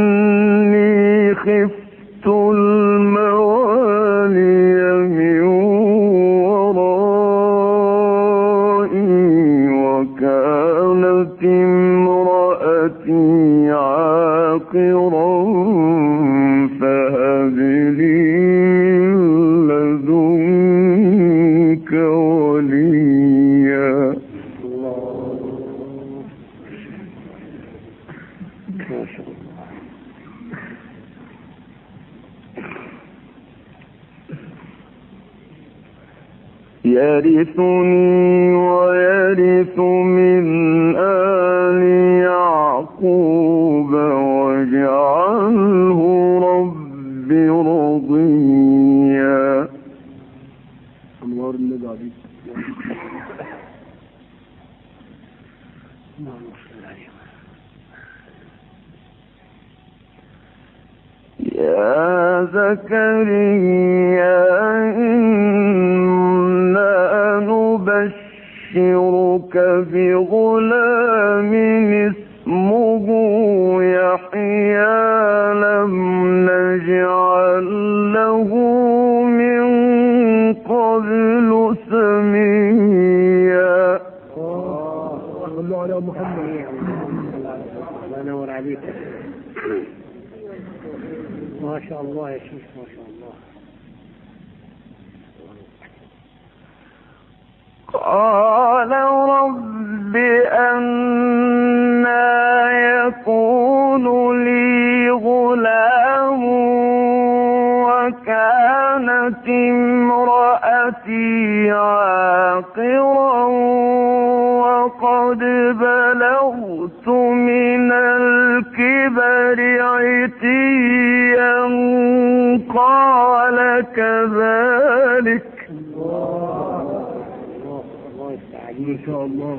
وإني خفت يرثني ويرث له من قبل سميا. صلوا على محمد. الله ينور عليك ما شاء الله يا شيخ ما شاء الله. قال رب أنا يكون لي وكانت امرأتي عاقرا وقد بلغت من الكبر عتيا قال كذلك. الله الله يفتح عليك شاء الله.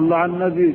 صلى على النبي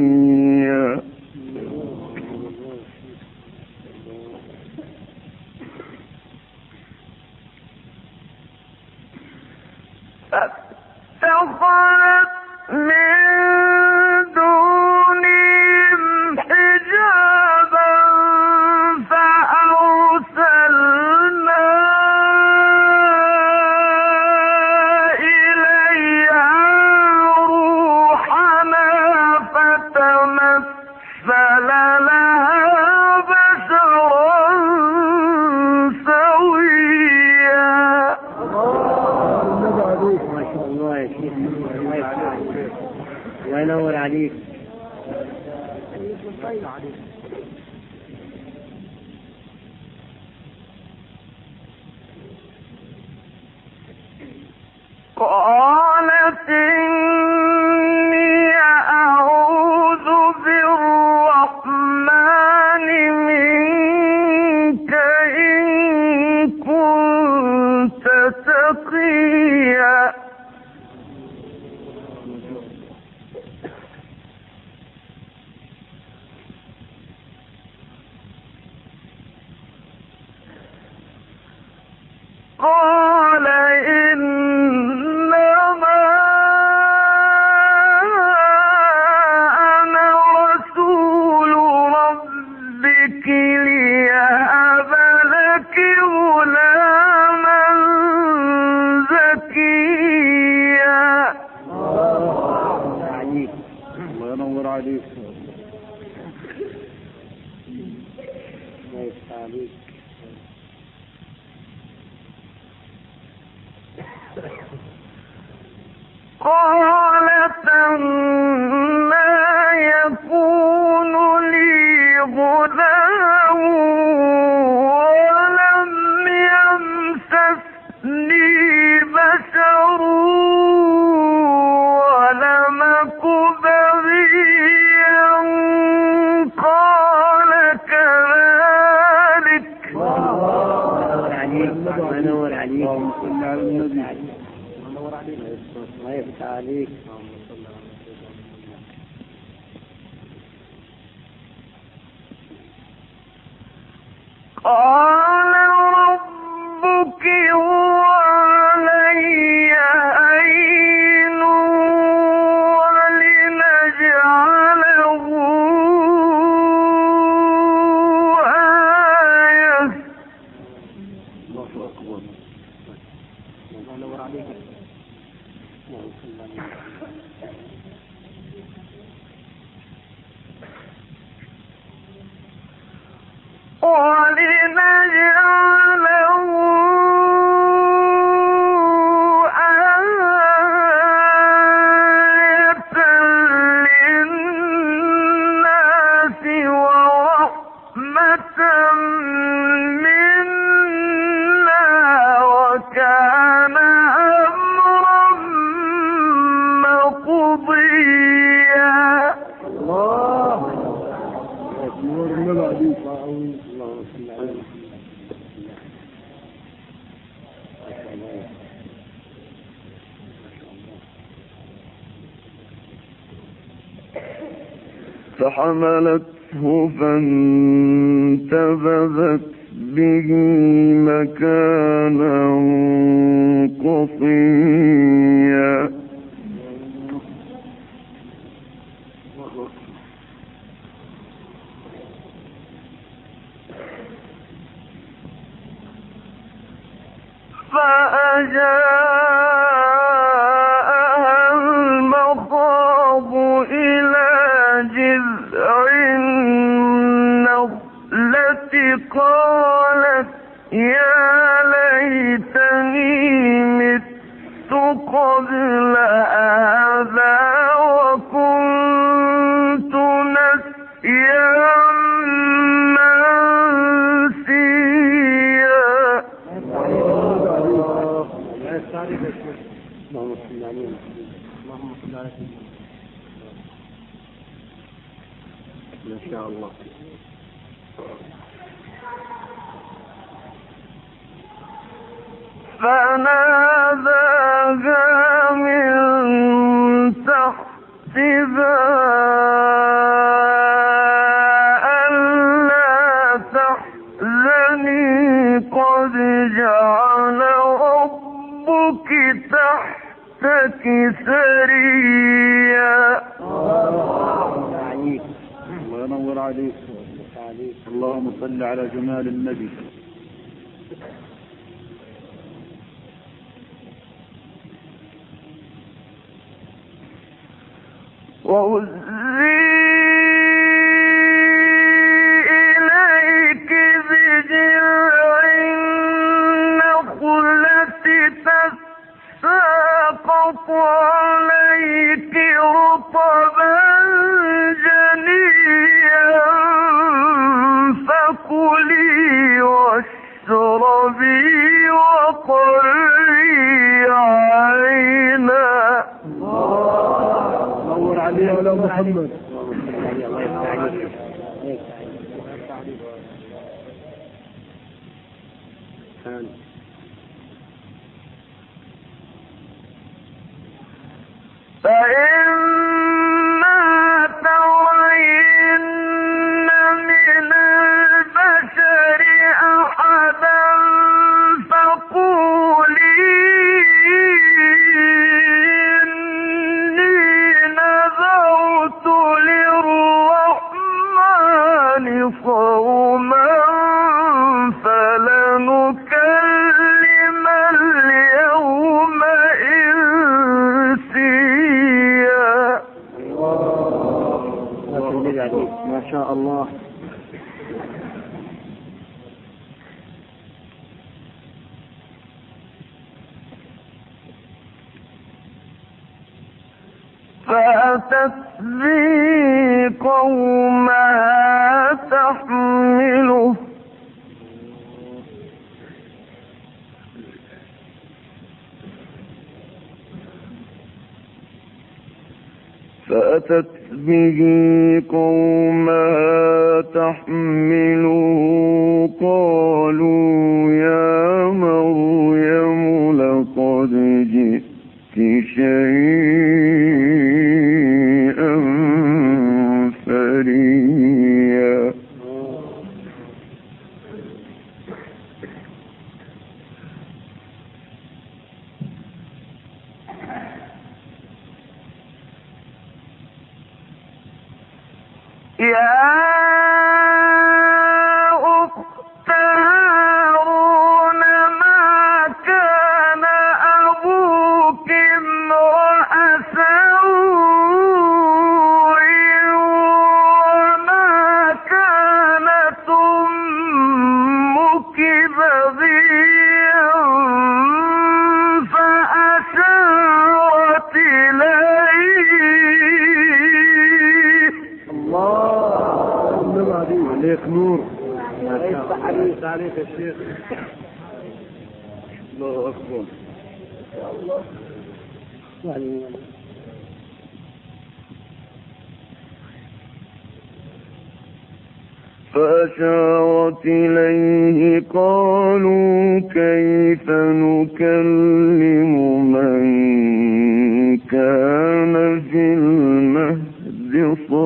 الله ينور عليك. قالت فحملته فانتبذت به مكانا قصيا. فأجاب جمال النبي. وأزلفت الإنسان فإن فأتت به قومها تحمله. فأتت به قومها تحمله. قالوا يا مريم لقد جئت شيئا Yeah. يعني فأشارت إليه قالوا كيف نكلم من كان في المهد صلى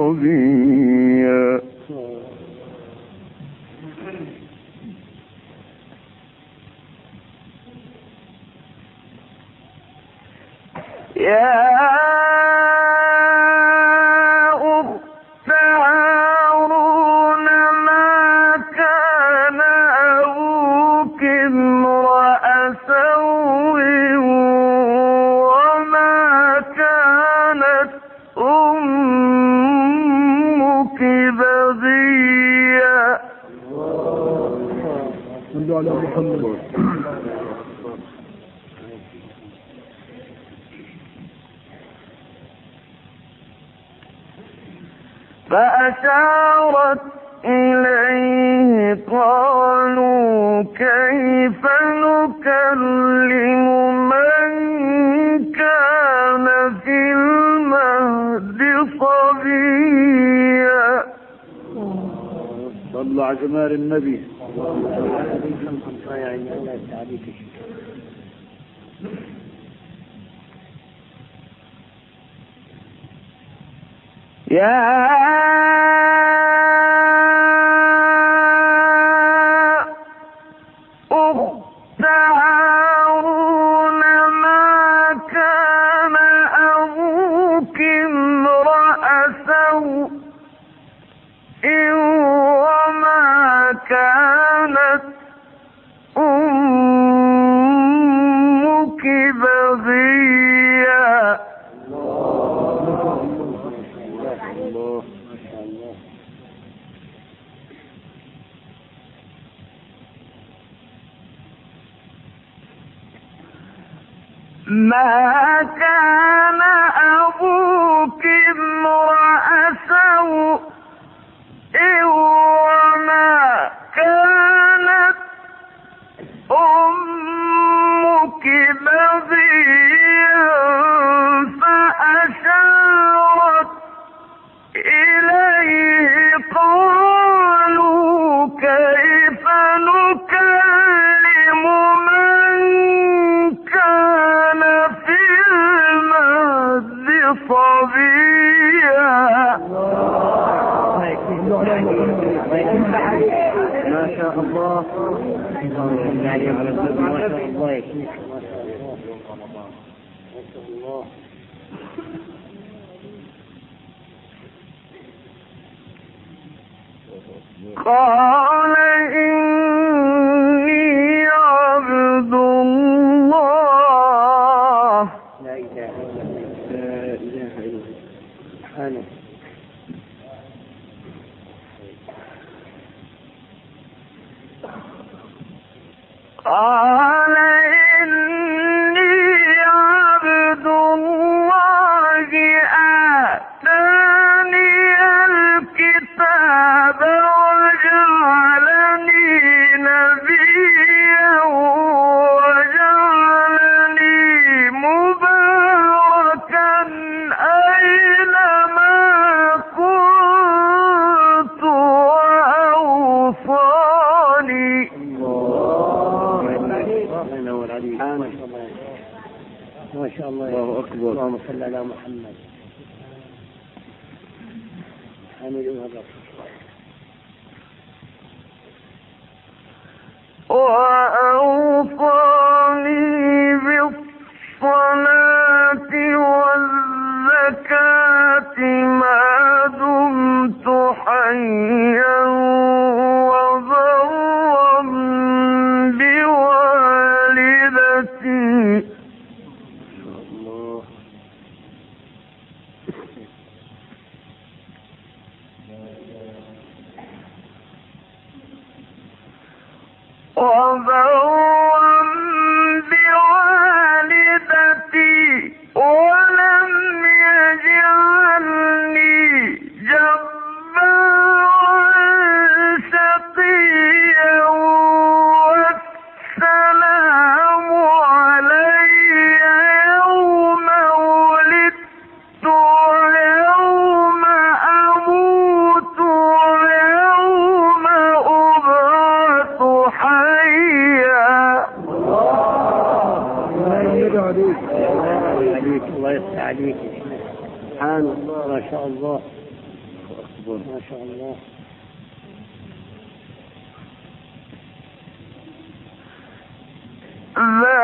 على محمد. فأشارت إليه قالوا كيف نكلم من كان في المهد صبيا؟ صلى على جمال النبي. Yeah. قال شاء الله. الله أكبر. اللهم صل على محمد. حميد الرب وذوق Let